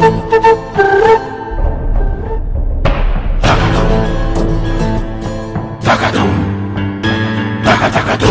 Takatu! Takatu! Takatu!